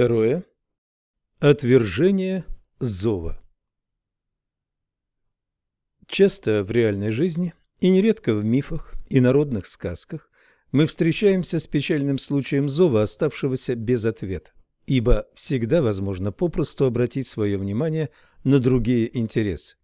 Второе. Отвержение зова. Часто в реальной жизни и нередко в мифах и народных сказках мы встречаемся с печальным случаем зова, оставшегося без ответа, ибо всегда возможно попросту обратить свое внимание на другие интересы.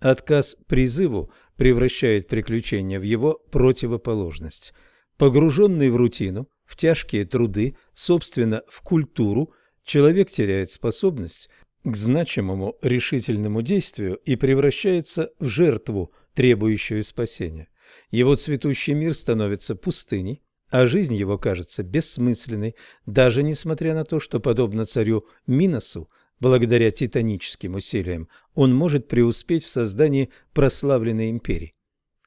Отказ призыву превращает приключение в его противоположность. Погруженный в рутину, в тяжкие труды, собственно, в культуру, человек теряет способность к значимому решительному действию и превращается в жертву, требующую спасения. Его цветущий мир становится пустыней, а жизнь его кажется бессмысленной, даже несмотря на то, что, подобно царю Миносу, благодаря титаническим усилиям, он может преуспеть в создании прославленной империи.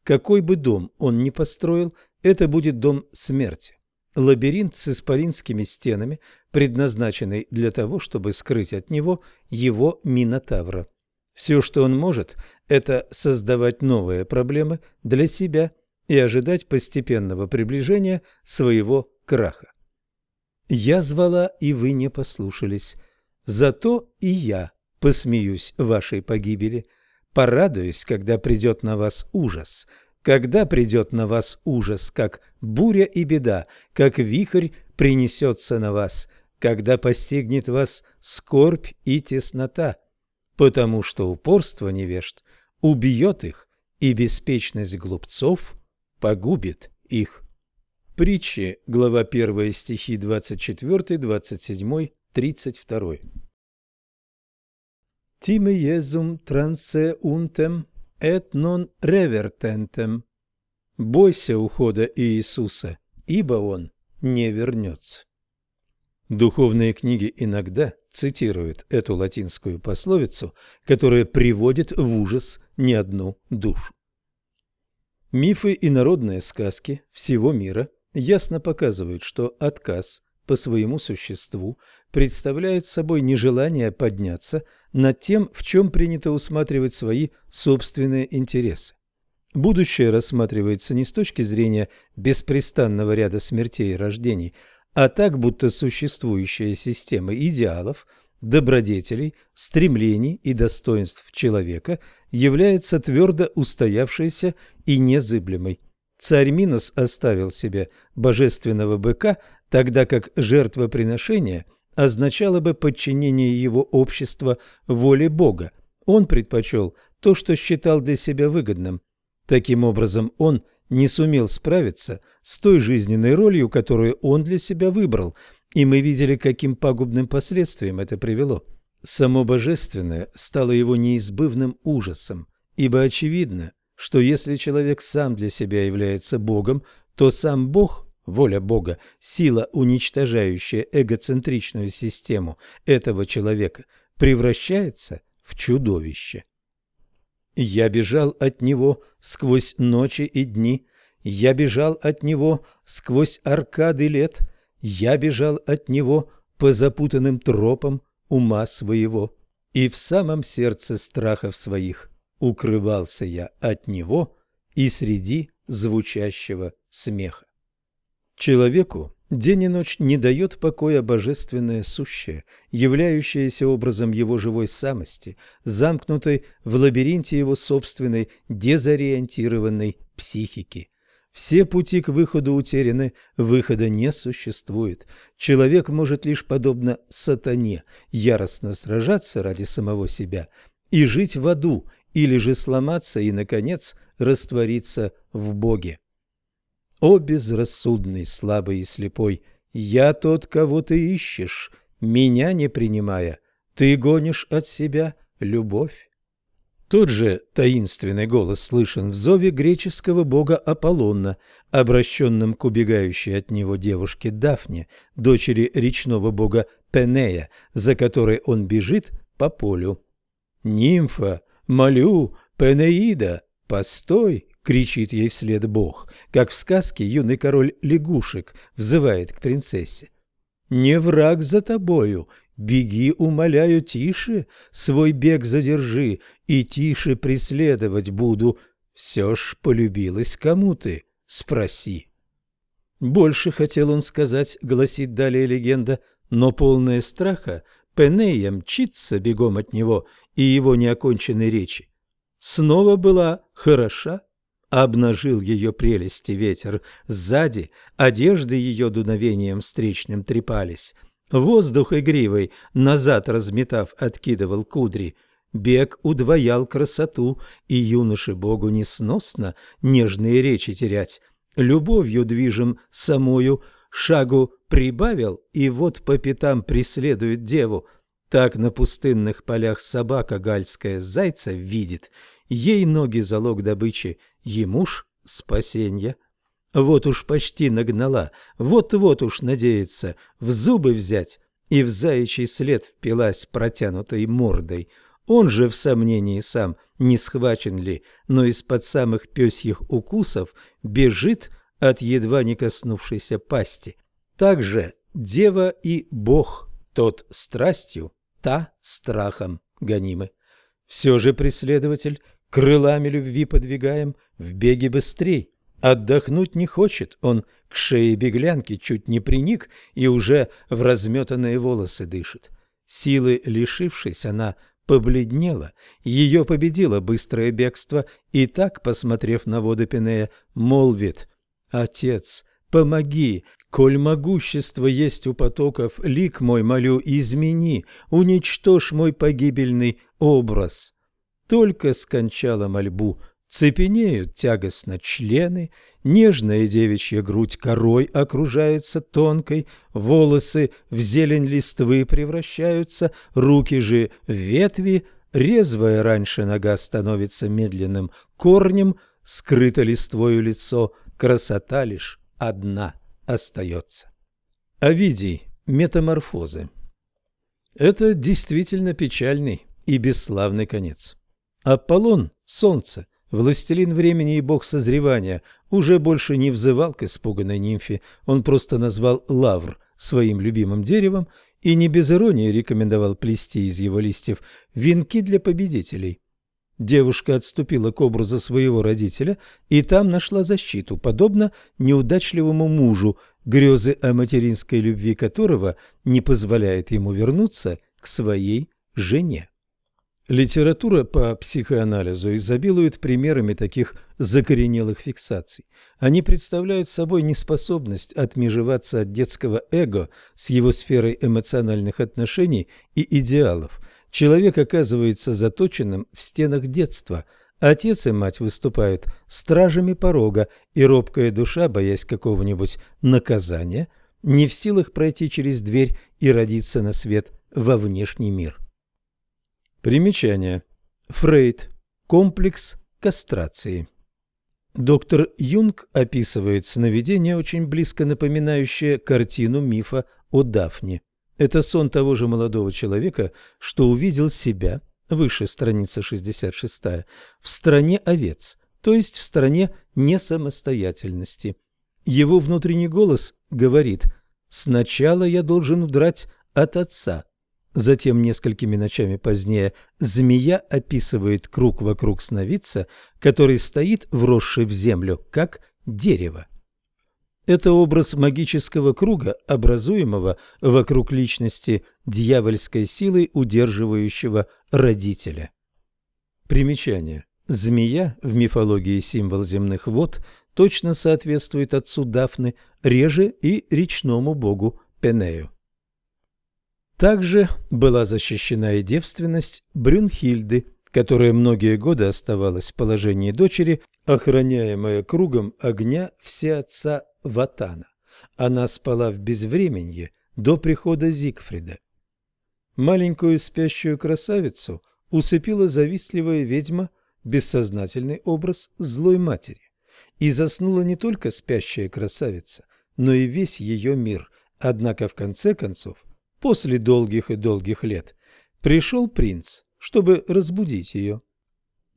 Какой бы дом он ни построил, это будет дом смерти. Лабиринт с исполинскими стенами, предназначенный для того, чтобы скрыть от него его Минотавра. Все, что он может, это создавать новые проблемы для себя и ожидать постепенного приближения своего краха. Я звала, и вы не послушались. Зато и я посмеюсь вашей погибели, порадуюсь, когда придет на вас ужас, когда придет на вас ужас, как буря и беда, как вихрь принесется на вас, когда постигнет вас скорбь и теснота, потому что упорство невежд убьет их, и беспечность глупцов погубит их. Притчи, глава 1, стихи 24, 27, 32. Time Jesum transeuntem et non revertentem. Бойся ухода Иисуса, ибо Он не вернется. Духовные книги иногда цитируют эту латинскую пословицу, которая приводит в ужас не одну душу. Мифы и народные сказки всего мира ясно показывают, что отказ по своему существу представляет собой нежелание подняться над тем, в чем принято усматривать свои собственные интересы. Будущее рассматривается не с точки зрения беспрестанного ряда смертей и рождений, а так, будто существующая система идеалов, добродетелей, стремлений и достоинств человека является твердо устоявшейся и незыблемой. Царь Минос оставил себе божественного быка, тогда как жертвоприношение означало бы подчинение его общества воле Бога. Он предпочел то, что считал для себя выгодным. Таким образом, он не сумел справиться с той жизненной ролью, которую он для себя выбрал, и мы видели, каким пагубным последствиям это привело. Само божественное стало его неизбывным ужасом, ибо очевидно, что если человек сам для себя является Богом, то сам Бог, воля Бога, сила, уничтожающая эгоцентричную систему этого человека, превращается в чудовище. Я бежал от него сквозь ночи и дни, я бежал от него сквозь аркады лет, я бежал от него по запутанным тропам ума своего, и в самом сердце страхов своих укрывался я от него и среди звучащего смеха. Человеку день и ночь не дает покоя божественное сущее, являющееся образом его живой самости, замкнутой в лабиринте его собственной дезориентированной психики. Все пути к выходу утеряны, выхода не существует. Человек может лишь подобно сатане яростно сражаться ради самого себя и жить в аду, или же сломаться и, наконец, раствориться в Боге. О, безрассудный, слабый и слепой, я тот, кого ты ищешь, меня не принимая, ты гонишь от себя любовь. Тот же таинственный голос слышен в зове греческого бога Аполлона, обращенном к убегающей от него девушке Дафне, дочери речного бога Пенея, за которой он бежит по полю. «Нимфа, молю, Пенеида, постой!» — кричит ей вслед бог, как в сказке юный король лягушек взывает к принцессе. «Не враг за тобою, беги, умоляю, тише, свой бег задержи, и тише преследовать буду. Все ж полюбилась кому ты, спроси». Больше хотел он сказать, гласит далее легенда, Но полное страха, Пенея мчится бегом от него и его неоконченной речи. Снова была хороша, обнажил ее прелести ветер. Сзади одежды ее дуновением встречным трепались. Воздух игривый, назад разметав, откидывал кудри. Бег удвоял красоту, и юноше Богу несносно нежные речи терять. Любовью движим самою, шагу прибавил, и вот по пятам преследует деву. Так на пустынных полях собака гальская зайца видит, ей ноги залог добычи, ему ж спасенье. Вот уж почти нагнала, вот-вот уж надеется в зубы взять, и в заячий след впилась протянутой мордой. Он же в сомнении сам, не схвачен ли, но из-под самых пёсьих укусов бежит от едва не коснувшейся пасти. Также дева и бог, тот страстью, та страхом гонимы. Все же преследователь крылами любви подвигаем в беге быстрей. Отдохнуть не хочет, он к шее беглянки чуть не приник и уже в разметанные волосы дышит. Силы лишившись, она побледнела, ее победило быстрое бегство, и так, посмотрев на воды Пинея, молвит «Отец, помоги, коль могущество есть у потоков, лик мой молю, измени, уничтожь мой погибельный образ». Только скончала мольбу, цепенеют тягостно члены, нежная девичья грудь корой окружается тонкой, волосы в зелень листвы превращаются, руки же в ветви, резвая раньше нога становится медленным корнем, скрыто листвою лицо, красота лишь одна остается. Овидий. Метаморфозы. Это действительно печальный и бесславный конец. Аполлон, солнце, властелин времени и бог созревания, уже больше не взывал к испуганной нимфе, он просто назвал лавр своим любимым деревом и не без иронии рекомендовал плести из его листьев венки для победителей. Девушка отступила к образу своего родителя и там нашла защиту, подобно неудачливому мужу, грезы о материнской любви которого не позволяют ему вернуться к своей жене. Литература по психоанализу изобилует примерами таких закоренелых фиксаций. Они представляют собой неспособность отмежеваться от детского эго с его сферой эмоциональных отношений и идеалов. Человек оказывается заточенным в стенах детства. Отец и мать выступают стражами порога, и робкая душа, боясь какого-нибудь наказания, не в силах пройти через дверь и родиться на свет во внешний мир. Примечание. Фрейд. Комплекс кастрации. Доктор Юнг описывает сновидение, очень близко напоминающее картину мифа о Дафне. Это сон того же молодого человека, что увидел себя, выше страница 66, в стране овец, то есть в стране несамостоятельности. Его внутренний голос говорит «Сначала я должен удрать от отца, Затем, несколькими ночами позднее, змея описывает круг вокруг сновидца, который стоит, вросший в землю, как дерево. Это образ магического круга, образуемого вокруг личности дьявольской силой, удерживающего родителя. Примечание. Змея в мифологии символ земных вод точно соответствует отцу Дафны, реже и речному богу Пенею. Также была защищена и девственность Брюнхильды, которая многие годы оставалась в положении дочери, охраняемая кругом огня всеотца Ватана. Она спала в безвременье до прихода Зигфрида. Маленькую спящую красавицу усыпила завистливая ведьма, бессознательный образ злой матери. И заснула не только спящая красавица, но и весь ее мир. Однако в конце концов После долгих и долгих лет пришел принц, чтобы разбудить ее.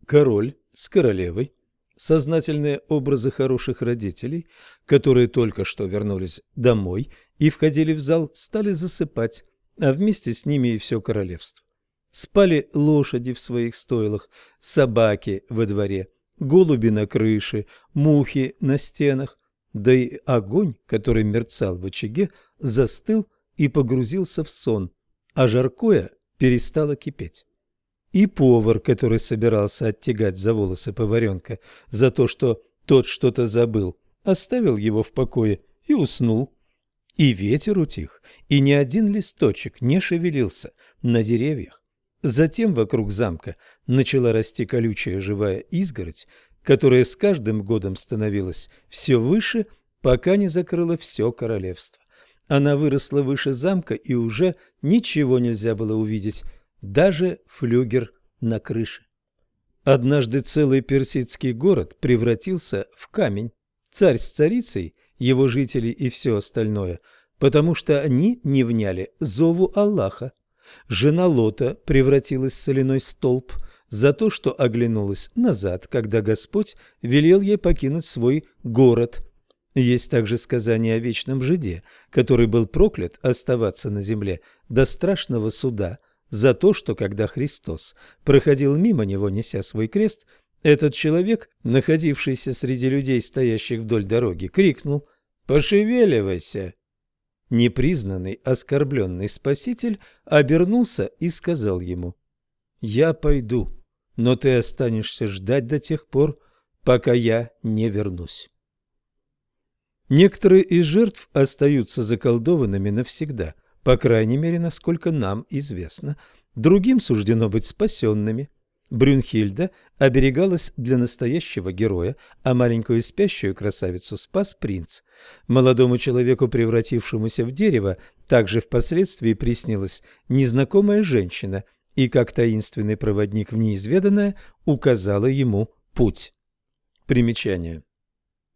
Король с королевой, сознательные образы хороших родителей, которые только что вернулись домой и входили в зал, стали засыпать, а вместе с ними и все королевство. Спали лошади в своих стойлах, собаки во дворе, голуби на крыше, мухи на стенах, да и огонь, который мерцал в очаге, застыл и погрузился в сон, а жаркое перестало кипеть. И повар, который собирался оттягать за волосы поваренка за то, что тот что-то забыл, оставил его в покое и уснул. И ветер утих, и ни один листочек не шевелился на деревьях. Затем вокруг замка начала расти колючая живая изгородь, которая с каждым годом становилась все выше, пока не закрыла все королевство. Она выросла выше замка, и уже ничего нельзя было увидеть, даже флюгер на крыше. Однажды целый персидский город превратился в камень. Царь с царицей, его жители и все остальное, потому что они не вняли зову Аллаха. Жена Лота превратилась в соляной столб за то, что оглянулась назад, когда Господь велел ей покинуть свой город. Есть также сказание о вечном жиде, который был проклят оставаться на земле до страшного суда за то, что когда Христос проходил мимо него, неся свой крест, этот человек, находившийся среди людей, стоящих вдоль дороги, крикнул «Пошевеливайся!» Непризнанный, оскорбленный спаситель обернулся и сказал ему «Я пойду, но ты останешься ждать до тех пор, пока я не вернусь». Некоторые из жертв остаются заколдованными навсегда, по крайней мере, насколько нам известно. Другим суждено быть спасенными. Брюнхильда оберегалась для настоящего героя, а маленькую спящую красавицу спас принц. Молодому человеку, превратившемуся в дерево, также впоследствии приснилась незнакомая женщина и, как таинственный проводник в неизведанное, указала ему путь. Примечание.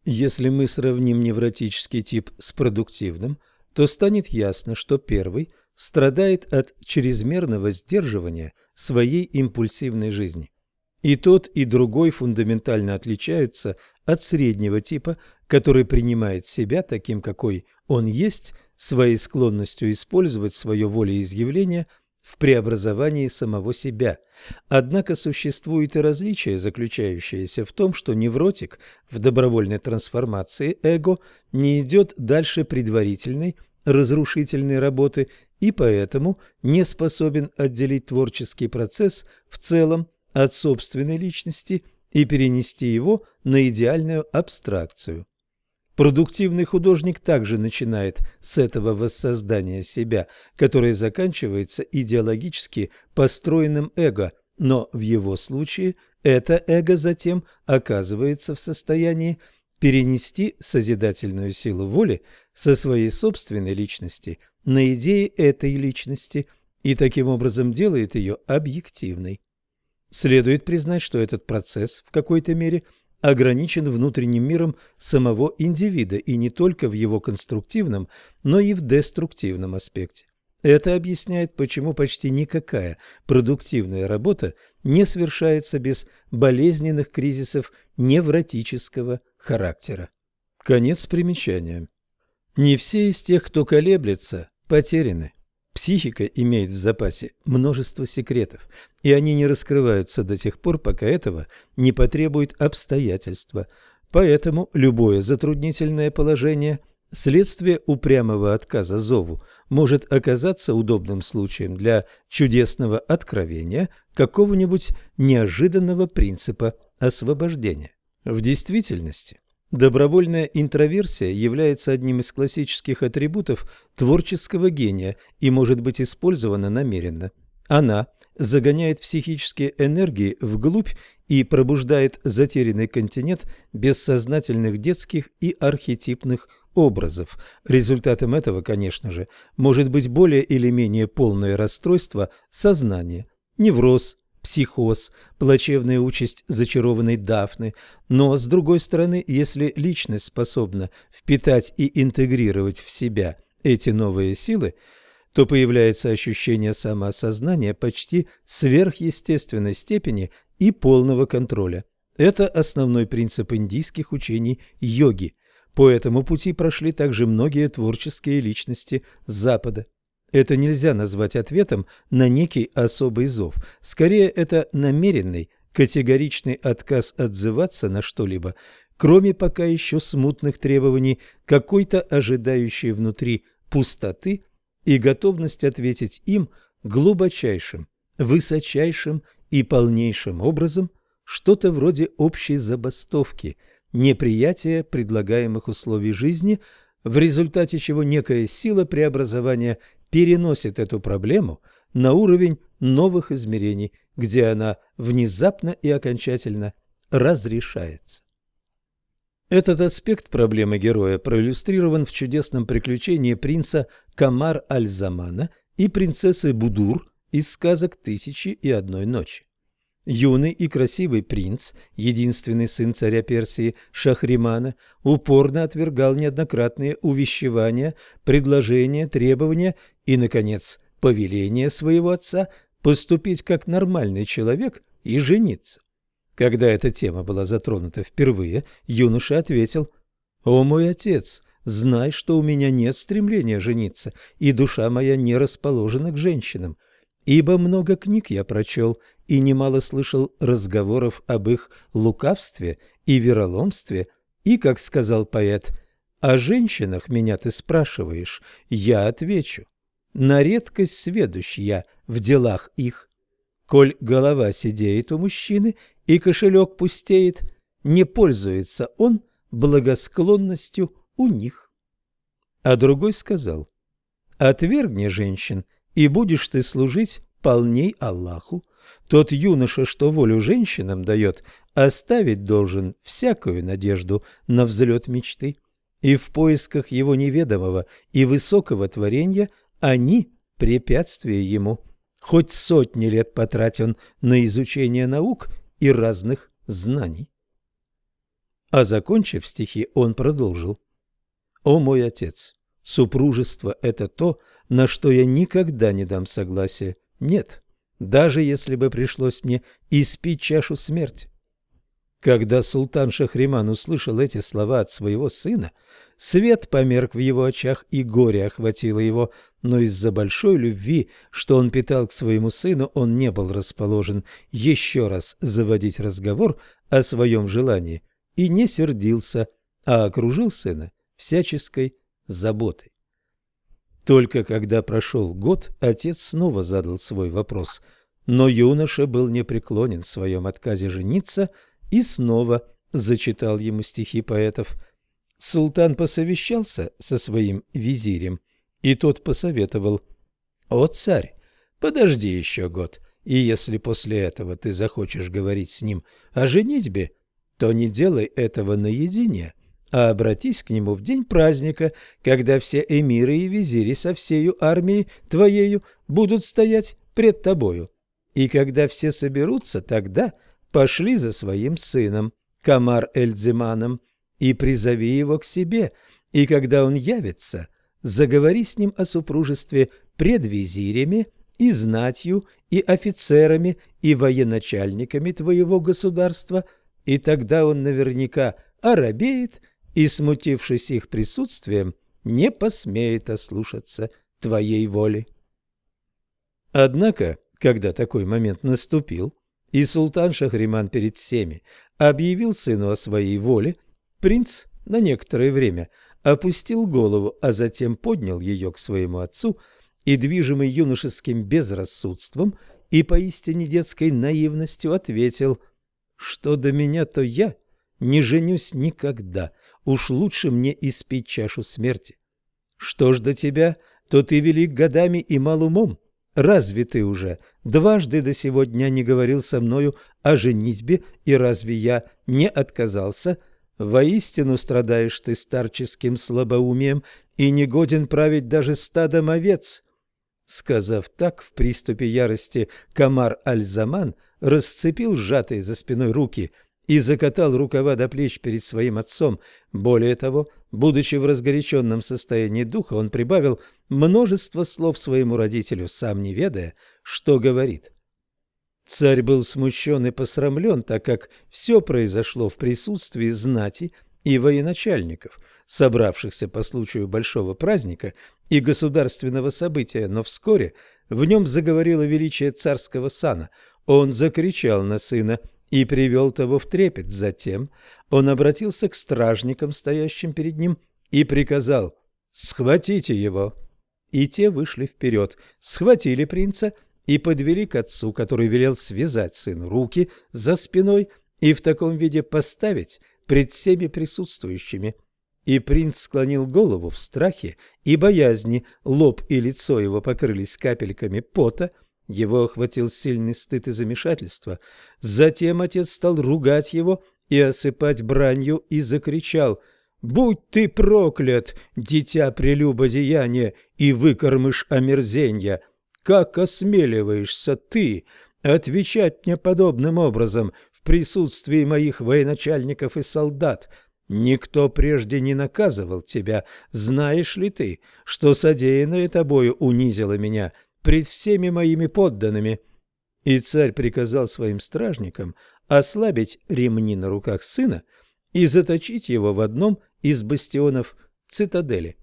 Если мы сравним невротический тип с продуктивным, то станет ясно, что первый страдает от чрезмерного сдерживания своей импульсивной жизни. И тот, и другой фундаментально отличаются от среднего типа, который принимает себя таким, какой он есть, своей склонностью использовать свое волеизъявление в преобразовании самого себя. Однако существует и различие, заключающееся в том, что невротик в добровольной трансформации эго не идет дальше предварительной разрушительной работы и поэтому не способен отделить творческий процесс в целом от собственной личности и перенести его на идеальную абстракцию. Продуктивный художник также начинает с этого воссоздания себя, которое заканчивается идеологически построенным эго, но в его случае это эго затем оказывается в состоянии перенести созидательную силу воли со своей собственной личности на идеи этой личности и таким образом делает ее объективной. Следует признать, что этот процесс в какой-то мере ограничен внутренним миром самого индивида и не только в его конструктивном, но и в деструктивном аспекте. Это объясняет, почему почти никакая продуктивная работа не совершается без болезненных кризисов невротического характера. Конец примечания. Не все из тех, кто колеблется, потеряны. Психика имеет в запасе множество секретов, и они не раскрываются до тех пор, пока этого не потребует обстоятельства. Поэтому любое затруднительное положение, следствие упрямого отказа зову, может оказаться удобным случаем для чудесного откровения какого-нибудь неожиданного принципа освобождения. В действительности Добровольная интроверсия является одним из классических атрибутов творческого гения и может быть использована намеренно. Она загоняет психические энергии вглубь и пробуждает затерянный континент бессознательных детских и архетипных образов. Результатом этого, конечно же, может быть более или менее полное расстройство сознания, невроз, психоз, плачевная участь зачарованной Дафны. Но, с другой стороны, если личность способна впитать и интегрировать в себя эти новые силы, то появляется ощущение самоосознания почти сверхъестественной степени и полного контроля. Это основной принцип индийских учений йоги. По этому пути прошли также многие творческие личности Запада. Это нельзя назвать ответом на некий особый зов. Скорее, это намеренный, категоричный отказ отзываться на что-либо, кроме пока еще смутных требований какой-то ожидающей внутри пустоты и готовность ответить им глубочайшим, высочайшим и полнейшим образом что-то вроде общей забастовки, неприятия предлагаемых условий жизни, в результате чего некая сила преобразования переносит эту проблему на уровень новых измерений, где она внезапно и окончательно разрешается. Этот аспект проблемы героя проиллюстрирован в чудесном приключении принца Камар Аль-Замана и принцессы Будур из сказок «Тысячи и одной ночи». Юный и красивый принц, единственный сын царя Персии Шахримана, упорно отвергал неоднократные увещевания, предложения, требования и, наконец, повеление своего отца поступить как нормальный человек и жениться. Когда эта тема была затронута впервые, юноша ответил «О мой отец, знай, что у меня нет стремления жениться, и душа моя не расположена к женщинам, ибо много книг я прочел и немало слышал разговоров об их лукавстве и вероломстве, и, как сказал поэт, «О женщинах меня ты спрашиваешь, я отвечу, на редкость сведущ в делах их. Коль голова сидеет у мужчины и кошелек пустеет, не пользуется он благосклонностью у них. А другой сказал, «Отвергни женщин, и будешь ты служить полней Аллаху. Тот юноша, что волю женщинам дает, оставить должен всякую надежду на взлет мечты, и в поисках его неведомого и высокого творения они – препятствие ему. Хоть сотни лет потратил он на изучение наук и разных знаний. А закончив стихи, он продолжил. «О мой отец, супружество – это то, на что я никогда не дам согласия. Нет, даже если бы пришлось мне испить чашу смерти. Когда султан Шахриман услышал эти слова от своего сына, свет померк в его очах и горе охватило его, но из-за большой любви, что он питал к своему сыну, он не был расположен еще раз заводить разговор о своем желании и не сердился, а окружил сына всяческой заботой. Только когда прошел год, отец снова задал свой вопрос, но юноша был непреклонен в своем отказе жениться и снова зачитал ему стихи поэтов. Султан посовещался со своим визирем, и тот посоветовал «О, царь, подожди еще год, и если после этого ты захочешь говорить с ним о женитьбе, то не делай этого наедине» а обратись к нему в день праздника, когда все эмиры и визири со всею армией твоею будут стоять пред тобою. И когда все соберутся, тогда пошли за своим сыном, Камар-эль-Дзиманом, и призови его к себе, и когда он явится, заговори с ним о супружестве пред визирями и знатью, и офицерами, и военачальниками твоего государства, и тогда он наверняка оробеет и, смутившись их присутствием, не посмеет ослушаться твоей воли. Однако, когда такой момент наступил, и султан Шахриман перед всеми объявил сыну о своей воле, принц на некоторое время опустил голову, а затем поднял ее к своему отцу и, движимый юношеским безрассудством и поистине детской наивностью, ответил, что до меня, то я не женюсь никогда, уж лучше мне испить чашу смерти. Что ж до тебя, то ты велик годами и мал умом. Разве ты уже дважды до сего дня не говорил со мною о женитьбе, и разве я не отказался? Воистину страдаешь ты старческим слабоумием и не годен править даже стадом овец». Сказав так, в приступе ярости Камар Аль-Заман расцепил сжатые за спиной руки – и закатал рукава до плеч перед своим отцом. Более того, будучи в разгоряченном состоянии духа, он прибавил множество слов своему родителю, сам не ведая, что говорит. Царь был смущен и посрамлен, так как все произошло в присутствии знати и военачальников, собравшихся по случаю большого праздника и государственного события, но вскоре в нем заговорило величие царского сана. Он закричал на сына и привел того в трепет. Затем он обратился к стражникам, стоящим перед ним, и приказал «Схватите его!» и те вышли вперед, схватили принца и подвели к отцу, который велел связать сыну руки за спиной и в таком виде поставить пред всеми присутствующими. И принц склонил голову в страхе и боязни, лоб и лицо его покрылись капельками пота, его охватил сильный стыд и замешательство. Затем отец стал ругать его и осыпать бранью и закричал «Будь ты проклят, дитя прелюбодеяния и выкормыш омерзенья! Как осмеливаешься ты отвечать мне подобным образом в присутствии моих военачальников и солдат?» Никто прежде не наказывал тебя. Знаешь ли ты, что содеянное тобою унизило меня пред всеми моими подданными?» И царь приказал своим стражникам ослабить ремни на руках сына и заточить его в одном из бастионов цитадели.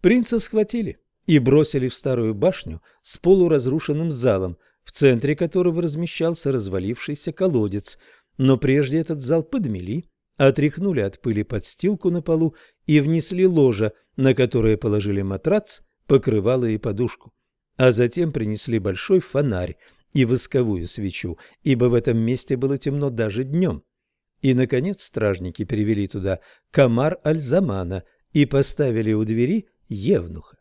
Принца схватили и бросили в старую башню с полуразрушенным залом, в центре которого размещался развалившийся колодец, но прежде этот зал подмели, отряхнули от пыли подстилку на полу и внесли ложа, на которое положили матрац, покрывало и подушку, а затем принесли большой фонарь и восковую свечу, ибо в этом месте было темно даже днем. И, наконец, стражники перевели туда комар Альзамана и поставили у двери Евнуха.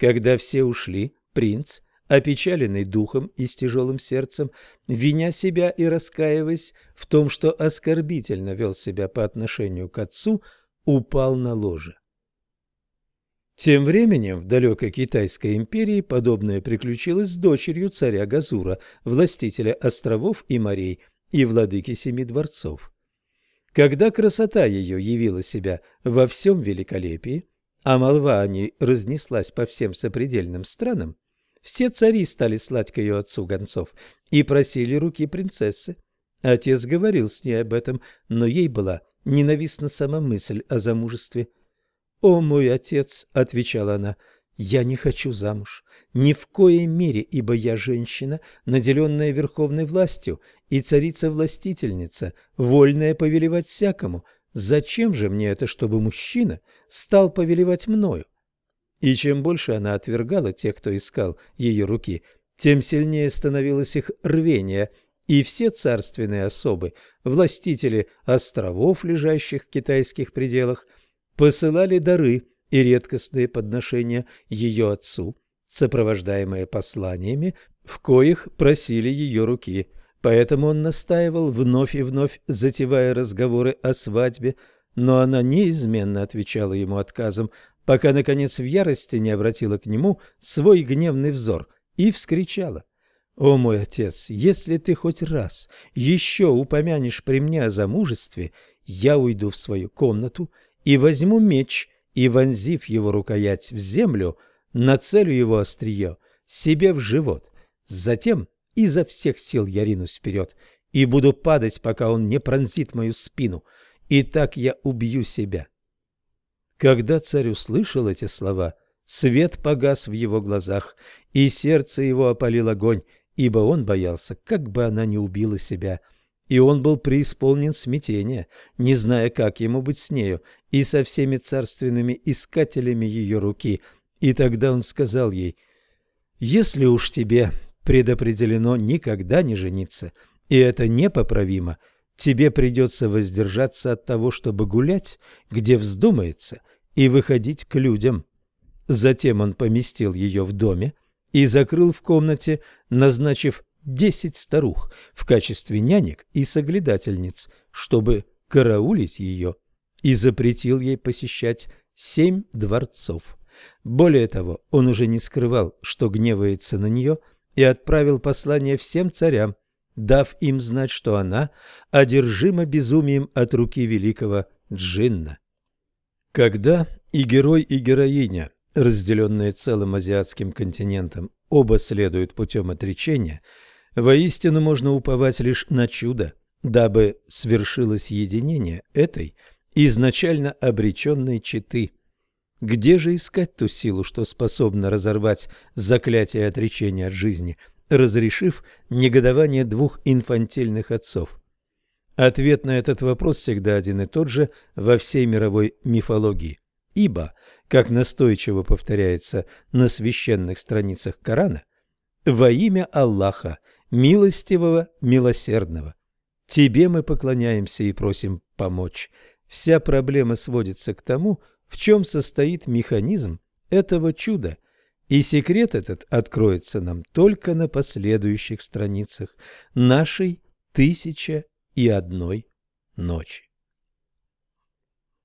Когда все ушли, принц, опечаленный духом и с тяжелым сердцем, виня себя и раскаиваясь в том, что оскорбительно вел себя по отношению к отцу, упал на ложе. Тем временем в далекой Китайской империи подобное приключилось с дочерью царя Газура, властителя островов и морей и владыки семи дворцов. Когда красота ее явила себя во всем великолепии, а молва о ней разнеслась по всем сопредельным странам, все цари стали слать к ее отцу гонцов и просили руки принцессы. Отец говорил с ней об этом, но ей была ненавистна сама мысль о замужестве – «О, мой отец!» — отвечала она. «Я не хочу замуж. Ни в коей мере, ибо я женщина, наделенная верховной властью, и царица-властительница, вольная повелевать всякому. Зачем же мне это, чтобы мужчина стал повелевать мною?» И чем больше она отвергала тех, кто искал ее руки, тем сильнее становилось их рвение, и все царственные особы, властители островов, лежащих в китайских пределах – посылали дары и редкостные подношения ее отцу, сопровождаемые посланиями, в коих просили ее руки. Поэтому он настаивал, вновь и вновь затевая разговоры о свадьбе, но она неизменно отвечала ему отказом, пока, наконец, в ярости не обратила к нему свой гневный взор и вскричала. «О мой отец, если ты хоть раз еще упомянешь при мне о замужестве, я уйду в свою комнату и возьму меч, и, вонзив его рукоять в землю, нацелю его острие себе в живот. Затем изо всех сил я ринусь вперед и буду падать, пока он не пронзит мою спину, и так я убью себя. Когда царь услышал эти слова, свет погас в его глазах, и сердце его опалил огонь, ибо он боялся, как бы она не убила себя – и он был преисполнен смятения, не зная, как ему быть с нею и со всеми царственными искателями ее руки. И тогда он сказал ей, «Если уж тебе предопределено никогда не жениться, и это непоправимо, тебе придется воздержаться от того, чтобы гулять, где вздумается, и выходить к людям». Затем он поместил ее в доме и закрыл в комнате, назначив десять старух в качестве нянек и соглядательниц, чтобы караулить ее, и запретил ей посещать семь дворцов. Более того, он уже не скрывал, что гневается на нее, и отправил послание всем царям, дав им знать, что она одержима безумием от руки великого Джинна. Когда и герой, и героиня, разделенные целым азиатским континентом, оба следуют путем отречения – Воистину можно уповать лишь на чудо, дабы свершилось единение этой изначально обреченной четы. Где же искать ту силу, что способна разорвать заклятие отречения от жизни, разрешив негодование двух инфантильных отцов? Ответ на этот вопрос всегда один и тот же во всей мировой мифологии. Ибо, как настойчиво повторяется на священных страницах Корана, во имя Аллаха, милостивого, милосердного. Тебе мы поклоняемся и просим помочь. Вся проблема сводится к тому, в чем состоит механизм этого чуда, и секрет этот откроется нам только на последующих страницах нашей «Тысяча и одной ночи».